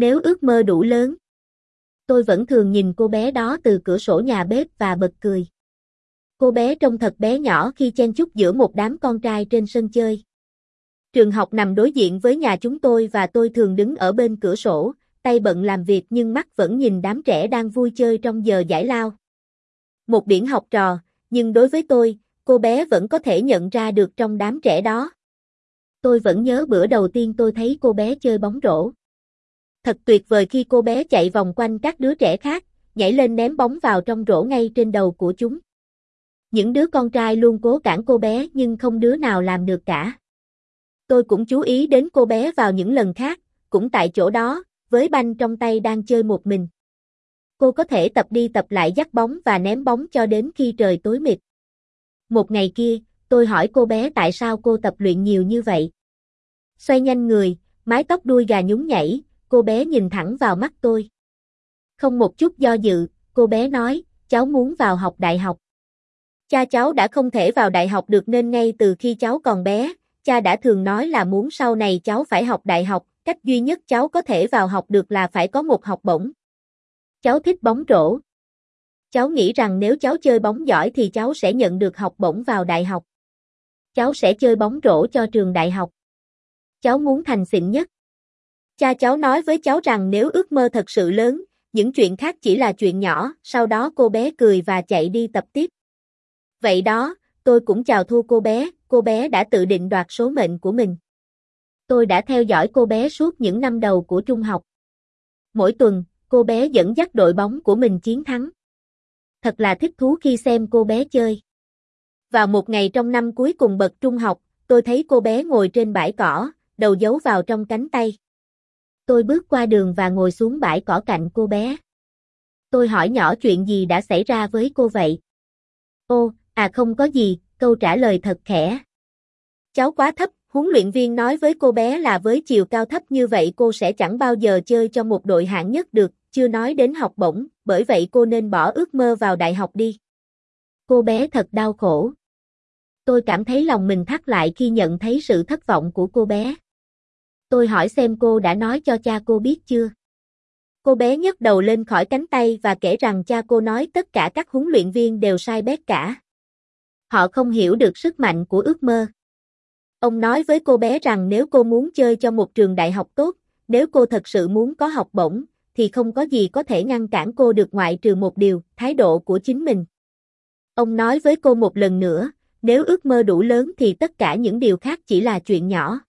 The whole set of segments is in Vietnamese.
Nếu ước mơ đủ lớn. Tôi vẫn thường nhìn cô bé đó từ cửa sổ nhà bếp và bật cười. Cô bé trông thật bé nhỏ khi chen chúc giữa một đám con trai trên sân chơi. Trường học nằm đối diện với nhà chúng tôi và tôi thường đứng ở bên cửa sổ, tay bận làm việc nhưng mắt vẫn nhìn đám trẻ đang vui chơi trong giờ giải lao. Một biển học trò, nhưng đối với tôi, cô bé vẫn có thể nhận ra được trong đám trẻ đó. Tôi vẫn nhớ bữa đầu tiên tôi thấy cô bé chơi bóng rổ. Thật tuyệt vời khi cô bé chạy vòng quanh các đứa trẻ khác, nhảy lên ném bóng vào trong rổ ngay trên đầu của chúng. Những đứa con trai luôn cố cản cô bé nhưng không đứa nào làm được cả. Tôi cũng chú ý đến cô bé vào những lần khác, cũng tại chỗ đó, với banh trong tay đang chơi một mình. Cô có thể tập đi tập lại dắt bóng và ném bóng cho đến khi trời tối mịt. Một ngày kia, tôi hỏi cô bé tại sao cô tập luyện nhiều như vậy. Xoay nhanh người, mái tóc đuôi gà nhún nhảy, cô bé nhìn thẳng vào mắt tôi. Không một chút do dự, cô bé nói, cháu muốn vào học đại học. Cha cháu đã không thể vào đại học được nên ngay từ khi cháu còn bé, cha đã thường nói là muốn sau này cháu phải học đại học, cách duy nhất cháu có thể vào học được là phải có một học bổng. Cháu thích bóng rổ. Cháu nghĩ rằng nếu cháu chơi bóng giỏi thì cháu sẽ nhận được học bổng vào đại học. Cháu sẽ chơi bóng rổ cho trường đại học. Cháu muốn thành xịn nhất. Cha cháu nói với cháu rằng nếu ước mơ thật sự lớn, những chuyện khác chỉ là chuyện nhỏ, sau đó cô bé cười và chạy đi tập tiếp. Vậy đó, tôi cũng chào thua cô bé, cô bé đã tự định đoạt số mệnh của mình. Tôi đã theo dõi cô bé suốt những năm đầu của trung học. Mỗi tuần, cô bé dẫn dắt đội bóng của mình chiến thắng. Thật là thích thú khi xem cô bé chơi. Vào một ngày trong năm cuối cùng bậc trung học, tôi thấy cô bé ngồi trên bãi cỏ, đầu giấu vào trong cánh tay. Tôi bước qua đường và ngồi xuống bãi cỏ cạnh cô bé. Tôi hỏi nhỏ chuyện gì đã xảy ra với cô vậy? Ô, à không có gì, câu trả lời thật khẽ. Cháu quá thấp, huấn luyện viên nói với cô bé là với chiều cao thấp như vậy cô sẽ chẳng bao giờ chơi cho một đội hạng nhất được, chưa nói đến học bổng, bởi vậy cô nên bỏ ước mơ vào đại học đi. Cô bé thật đau khổ. Tôi cảm thấy lòng mình thắt lại khi nhận thấy sự thất vọng của cô bé. Tôi hỏi xem cô đã nói cho cha cô biết chưa? Cô bé nhấc đầu lên khỏi cánh tay và kể rằng cha cô nói tất cả các huấn luyện viên đều sai bét cả. Họ không hiểu được sức mạnh của ước mơ. Ông nói với cô bé rằng nếu cô muốn chơi cho một trường đại học tốt, nếu cô thật sự muốn có học bổng, thì không có gì có thể ngăn cản cô được ngoại trừ một điều, thái độ của chính mình. Ông nói với cô một lần nữa, nếu ước mơ đủ lớn thì tất cả những điều khác chỉ là chuyện nhỏ.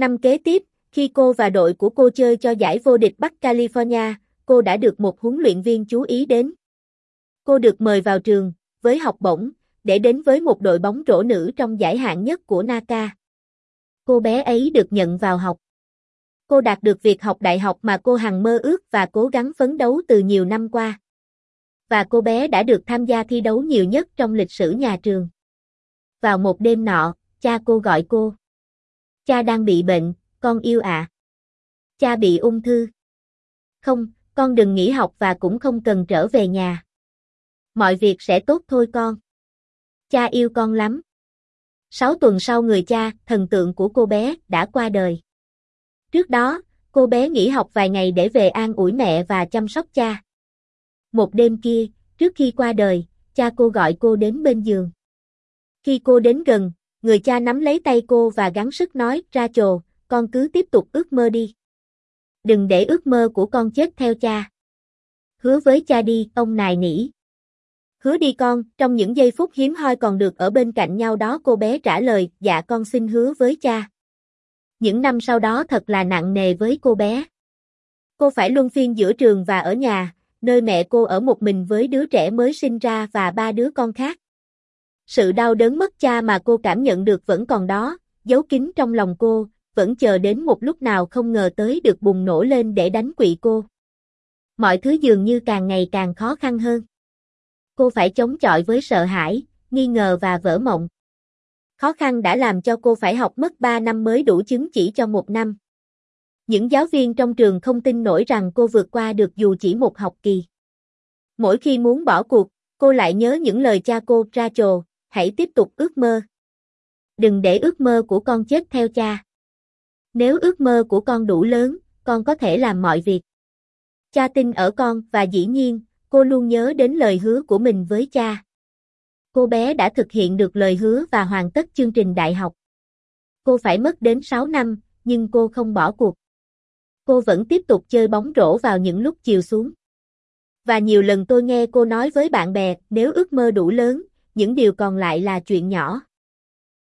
Năm kế tiếp, khi cô và đội của cô chơi cho giải vô địch Bắc California, cô đã được một huấn luyện viên chú ý đến. Cô được mời vào trường, với học bổng, để đến với một đội bóng rổ nữ trong giải hạng nhất của NACA. Cô bé ấy được nhận vào học. Cô đạt được việc học đại học mà cô hằng mơ ước và cố gắng phấn đấu từ nhiều năm qua. Và cô bé đã được tham gia thi đấu nhiều nhất trong lịch sử nhà trường. Vào một đêm nọ, cha cô gọi cô. Cha đang bị bệnh, con yêu ạ. À. Cha bị ung thư. Không, con đừng nghỉ học và cũng không cần trở về nhà. Mọi việc sẽ tốt thôi con. Cha yêu con lắm. Sáu tuần sau người cha, thần tượng của cô bé, đã qua đời. Trước đó, cô bé nghỉ học vài ngày để về an ủi mẹ và chăm sóc cha. Một đêm kia, trước khi qua đời, cha cô gọi cô đến bên giường. Khi cô đến gần, người cha nắm lấy tay cô và gắng sức nói, ra trồ, con cứ tiếp tục ước mơ đi. Đừng để ước mơ của con chết theo cha. Hứa với cha đi, ông nài nỉ. Hứa đi con, trong những giây phút hiếm hoi còn được ở bên cạnh nhau đó cô bé trả lời, dạ con xin hứa với cha. Những năm sau đó thật là nặng nề với cô bé. Cô phải luân phiên giữa trường và ở nhà, nơi mẹ cô ở một mình với đứa trẻ mới sinh ra và ba đứa con khác. Sự đau đớn mất cha mà cô cảm nhận được vẫn còn đó, giấu kín trong lòng cô, vẫn chờ đến một lúc nào không ngờ tới được bùng nổ lên để đánh quỵ cô. Mọi thứ dường như càng ngày càng khó khăn hơn. Cô phải chống chọi với sợ hãi, nghi ngờ và vỡ mộng. Khó khăn đã làm cho cô phải học mất 3 năm mới đủ chứng chỉ cho một năm. Những giáo viên trong trường không tin nổi rằng cô vượt qua được dù chỉ một học kỳ. Mỗi khi muốn bỏ cuộc, cô lại nhớ những lời cha cô ra trồ, hãy tiếp tục ước mơ. Đừng để ước mơ của con chết theo cha. Nếu ước mơ của con đủ lớn, con có thể làm mọi việc. Cha tin ở con và dĩ nhiên, cô luôn nhớ đến lời hứa của mình với cha. Cô bé đã thực hiện được lời hứa và hoàn tất chương trình đại học. Cô phải mất đến 6 năm, nhưng cô không bỏ cuộc. Cô vẫn tiếp tục chơi bóng rổ vào những lúc chiều xuống. Và nhiều lần tôi nghe cô nói với bạn bè, nếu ước mơ đủ lớn, những điều còn lại là chuyện nhỏ.